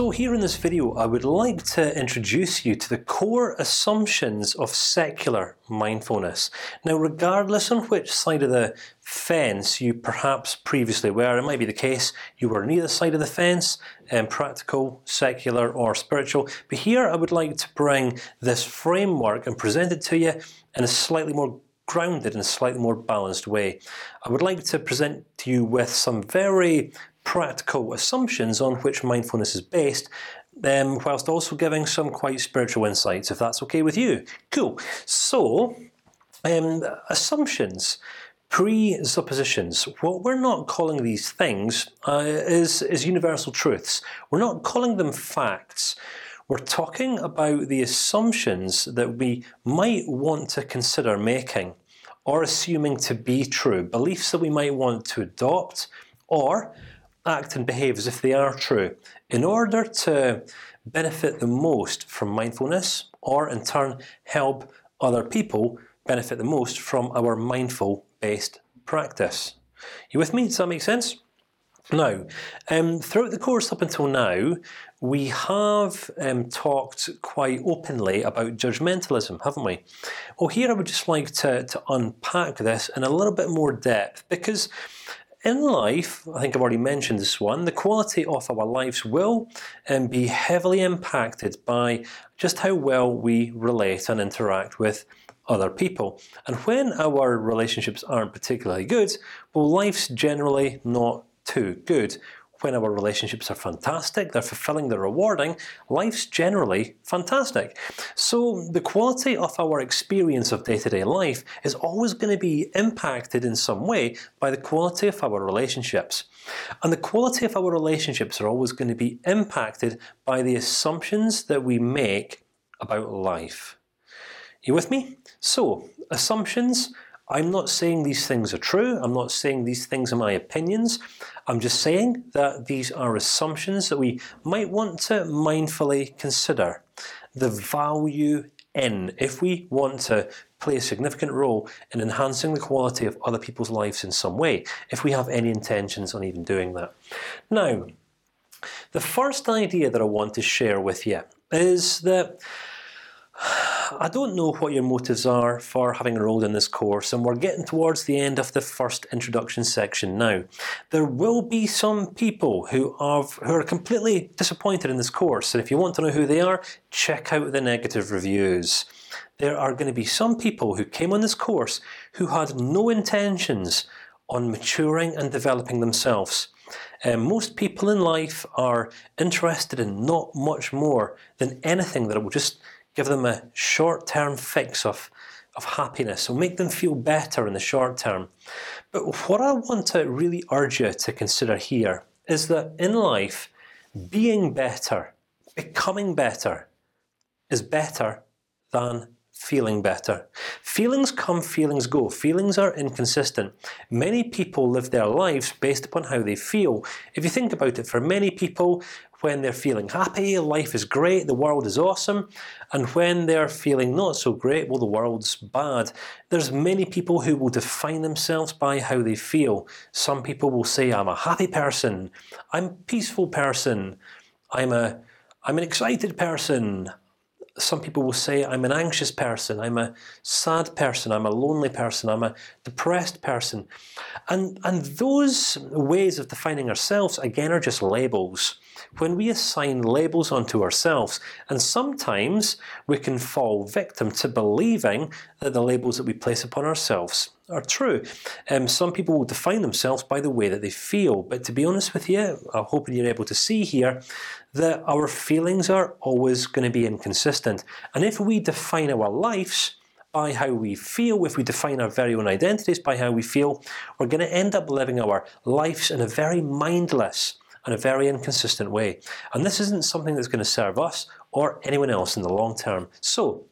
So here in this video, I would like to introduce you to the core assumptions of secular mindfulness. Now, regardless on which side of the fence you perhaps previously were, it might be the case you were on either side of the fence, um, practical, secular, or spiritual. But here, I would like to bring this framework and present it to you in a slightly more grounded in a slightly more balanced way. I would like to present to you with some very practical assumptions on which mindfulness is based, um, whilst also giving some quite spiritual insights. If that's okay with you, cool. So, um, assumptions, presuppositions. What we're not calling these things uh, is is universal truths. We're not calling them facts. We're talking about the assumptions that we might want to consider making, or assuming to be true, beliefs that we might want to adopt, or act and behave as if they are true, in order to benefit the most from mindfulness, or in turn help other people benefit the most from our mindful-based practice. You with me? Does that make sense? Now, um, throughout the course up until now, we have um, talked quite openly about judgmentalism, haven't we? Well, here I would just like to to unpack this in a little bit more depth because in life, I think I've already mentioned this one. The quality of our lives will um, be heavily impacted by just how well we relate and interact with other people. And when our relationships aren't particularly good, well, life's generally not too good when our relationships are fantastic, they're fulfilling, they're rewarding, life's generally fantastic. So the quality of our experience of day-to-day -day life is always going to be impacted in some way by the quality of our relationships, and the quality of our relationships are always going to be impacted by the assumptions that we make about life. You with me? So assumptions I'm not saying these things are true. I'm not saying these things are my opinions. I'm just saying that these are assumptions that we might want to mindfully consider. The value in, if we want to play a significant role in enhancing the quality of other people's lives in some way, if we have any intentions on even doing that. Now, the first idea that I want to share with you is that I don't know what your motives are for having enrolled in this course, and we're getting towards the end of the first introduction section now. There will be some people who are who are completely disappointed in this course, and if you want to know who they are, check out the negative reviews. There are going to be some people who came on this course who had no intentions on maturing and developing themselves. Um, most people in life are interested in not much more than anything that will just give them a short-term fix of of happiness, will make them feel better in the short term. But what I want to really urge you to consider here is that in life, being better, becoming better, is better than feeling better. Feelings come, feelings go. Feelings are inconsistent. Many people live their lives based upon how they feel. If you think about it, for many people, when they're feeling happy, life is great, the world is awesome, and when they're feeling not so great, well, the world's bad. There's many people who will define themselves by how they feel. Some people will say, "I'm a happy person," "I'm a peaceful person," "I'm a I'm an excited person," some people will say I'm an anxious person, I'm a sad person, I'm a lonely person, I'm a depressed person, and and those ways of defining ourselves again are just labels. When we assign labels onto ourselves, and sometimes we can fall victim to believing that the labels that we place upon ourselves are true. Um, some people will define themselves by the way that they feel, but to be honest with you, I'm hoping you're able to see here that our feelings are always going to be inconsistent. And if we define our lives by how we feel, if we define our very own identities by how we feel, we're going to end up living our lives in a very mindless and a very inconsistent way. And this isn't something that's going to serve us or anyone else in the long term. So,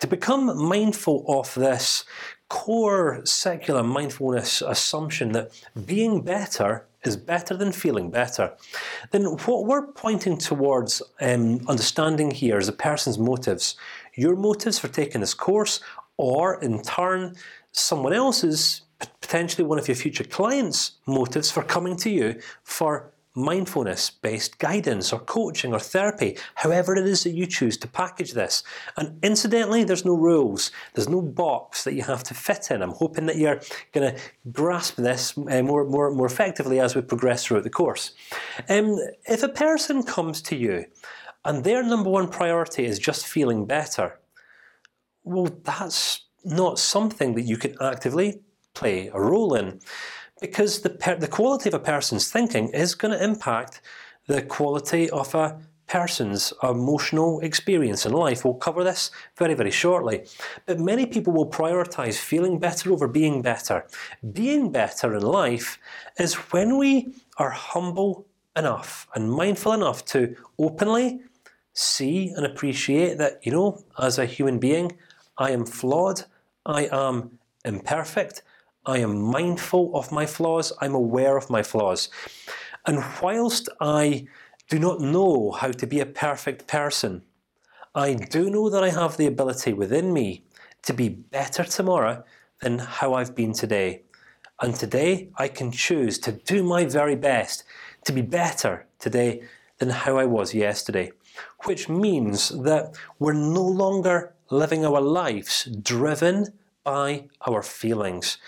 to become mindful of this core secular mindfulness assumption that being better is better than feeling better, then what we're pointing towards um, understanding here is a person's motives, your motives for taking this course, or in turn, someone else's potentially one of your future clients' motives for coming to you for mindfulness-based guidance or coaching or therapy, however it is that you choose to package this. And incidentally, there's no rules. There's no box that you have to fit in. I'm hoping that you're going to grasp this uh, more, more, more effectively as we progress throughout the course. Um, if a person comes to you and their number one priority is just feeling better, well, that's not something that you can actively play a role in because the the quality of a person's thinking is going to impact the quality of a person's emotional experience in life. We'll cover this very, very shortly. But many people will prioritize feeling better over being better. Being better in life is when we are humble enough and mindful enough to openly see and appreciate that you know, as a human being, I am flawed, I am imperfect, I am mindful of my flaws. I'm aware of my flaws, and whilst I do not know how to be a perfect person, I do know that I have the ability within me to be better tomorrow than how I've been today. And today I can choose to do my very best to be better today than how I was yesterday, which means that we're no longer living our lives driven by our feelings.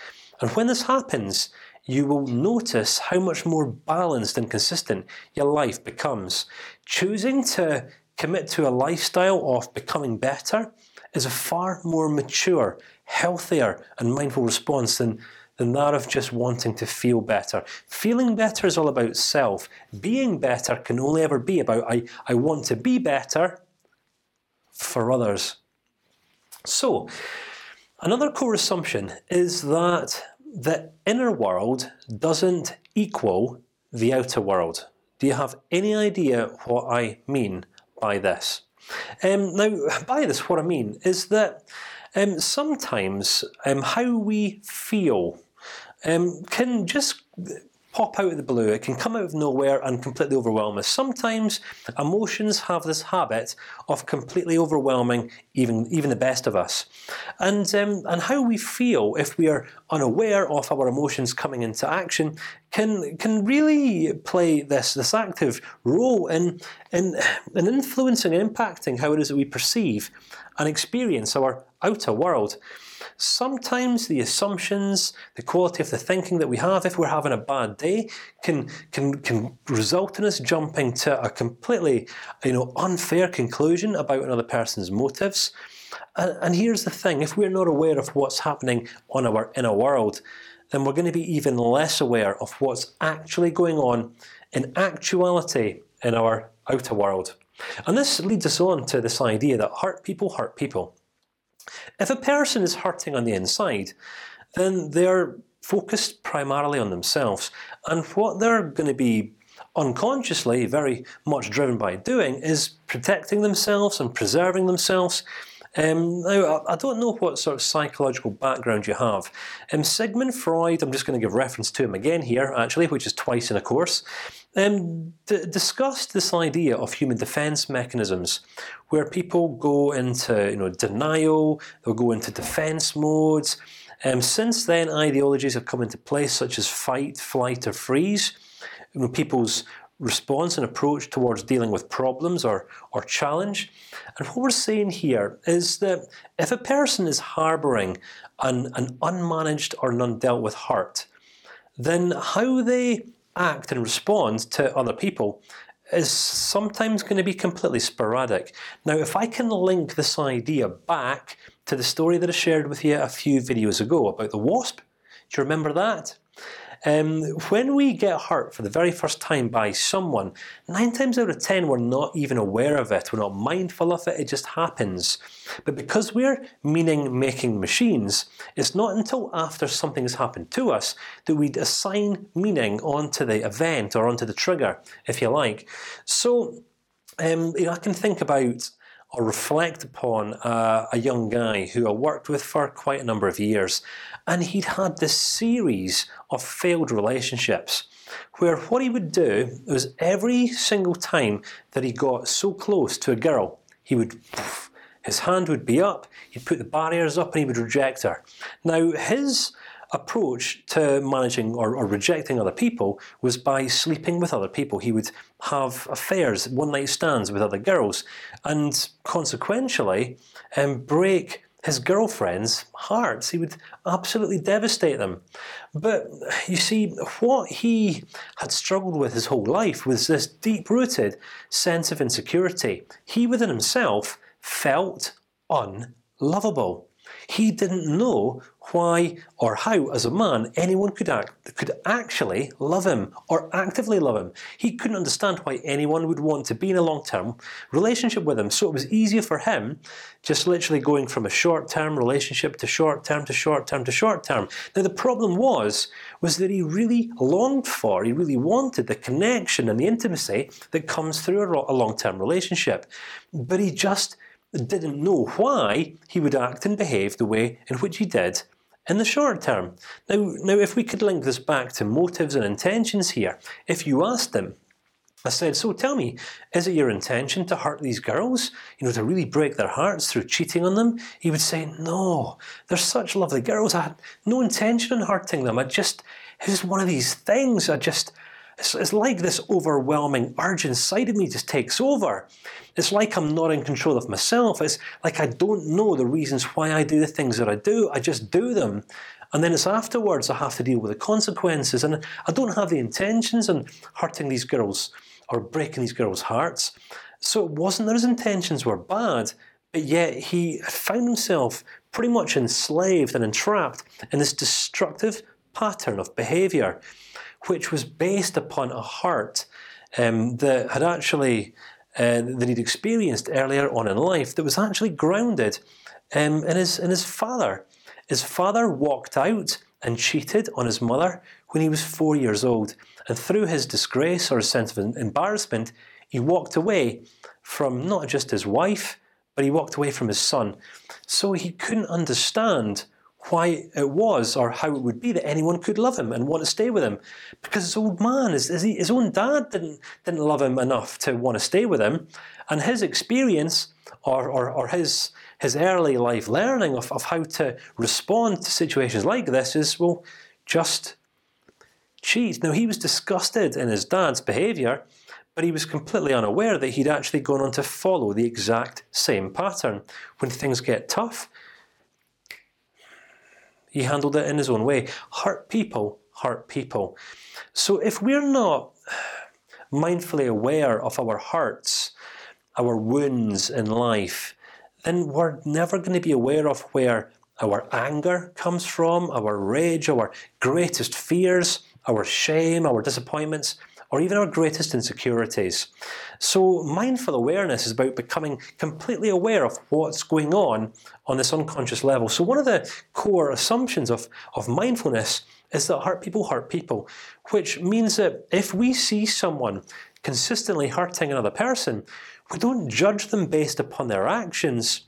And when this happens, you will notice how much more balanced and consistent your life becomes. Choosing to commit to a lifestyle of becoming better is a far more mature, healthier, and mindful response than than that of just wanting to feel better. Feeling better is all about self. Being better can only ever be about I I want to be better for others. So, another core assumption is that the inner world doesn't equal the outer world. Do you have any idea what I mean by this? Um, now, by this, what I mean is that um, sometimes um, how we feel um, can just pop out of the blue. It can come out of nowhere and completely overwhelm us. Sometimes emotions have this habit of completely overwhelming even even the best of us, and um, and how we feel if we are unaware of our emotions coming into action can can really play this this active role in in in influencing and impacting how it is that we perceive and experience our outer world sometimes the assumptions, the quality of the thinking that we have, if we're having a bad day, can can can result in us jumping to a completely, you know, unfair conclusion about another person's motives. And, and here's the thing: if we're not aware of what's happening on our inner world, then we're going to be even less aware of what's actually going on in actuality in our outer world. And this leads us on to this idea that hurt people hurt people. If a person is hurting on the inside, then they're focused primarily on themselves, and what they're going to be unconsciously very much driven by doing is protecting themselves and preserving themselves. Um, now, I don't know what sort of psychological background you have. Um, Sigmund Freud, I'm just going to give reference to him again here, actually, which is twice in a course um, discussed this idea of human defense mechanisms, where people go into you know denial, they'll go into defense modes. Um, since then, ideologies have come into place such as fight, flight, or freeze. You know, people's response and approach towards dealing with problems or or challenge. And what we're saying here is that if a person is harboring an an unmanaged or undealt with hurt, then how they act and respond to other people is sometimes going to be completely sporadic. Now, if I can link this idea back to the story that I shared with you a few videos ago about the wasp, do you remember that? Um, when we get hurt for the very first time by someone, nine times out of ten we're not even aware of it. We're not mindful of it. It just happens. But because we're meaning-making machines, it's not until after something has happened to us that we assign meaning onto the event or onto the trigger, if you like. So, um, I can think about or reflect upon uh, a young guy who I worked with for quite a number of years, and he'd had this series of failed relationships, where what he would do was every single time that he got so close to a girl, he would. His hand would be up. He'd put the barriers up, and he would reject her. Now his approach to managing or, or, rejecting other people was by sleeping with other people. He would have affairs, one night stands with other girls, and consequentially, um, break his girlfriends' hearts. He would absolutely devastate them. But you see, what he had struggled with his whole life was this deep-rooted sense of insecurity. He within himself felt unlovable. He didn't know why or how, as a man, anyone could act could actually love him or actively love him. He couldn't understand why anyone would want to be in a long-term relationship with him. So it was easier for him, just literally going from a short-term relationship to short-term to short-term to short-term. Now the problem was was that he really longed for, he really wanted the connection and the intimacy that comes through a long-term relationship, but he just didn't know why he would act and behave the way in which he did in the short term. Now, now, if we could link this back to motives and intentions here, if you asked him, I said, "So tell me, is it your intention to hurt these girls? You know, to really break their hearts through cheating on them?" He would say, "No, they're such lovely girls. I had no intention in hurting them. I just, it's one of these things. I just." It's, it's like this overwhelming urge inside of me just takes over. It's like I'm not in control of myself. It's like I don't know the reasons why I do the things that I do. I just do them, and then it's afterwards I have to deal with the consequences. And I don't have the intentions on hurting these girls or breaking these girls' hearts. So it wasn't that his intentions were bad, but yet he found himself pretty much enslaved and entrapped in this destructive pattern of behavior which was based upon a heart um, that had actually uh, that he'd experienced earlier on in life that was actually grounded um, in his in his father. His father walked out and cheated on his mother when he was four years old, and through his disgrace or his sense of embarrassment, he walked away from not just his wife, but he walked away from his son. So he couldn't understand why it was or how it would be that anyone could love him and want to stay with him, because his old man, his, his own dad, didn't didn't love him enough to want to stay with him, and his experience or or, or his his early life learning of of how to respond to situations like this is well, just cheat. Now he was disgusted in his dad's behaviour, but he was completely unaware that he'd actually gone on to follow the exact same pattern. When things get tough, he handled it in his own way. Hurt people, hurt people. So if we're not mindfully aware of our hurts, our wounds in life, then we're never going to be aware of where our anger comes from, our rage, our greatest fears, our shame, our disappointments or even our greatest insecurities. So mindful awareness is about becoming completely aware of what's going on on this unconscious level. So one of the core assumptions of of mindfulness is that hurt people hurt people, which means that if we see someone consistently hurting another person, we don't judge them based upon their actions.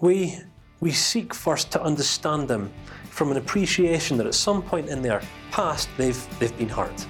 We we seek first to understand them from an appreciation that at some point in their past they've they've been hurt.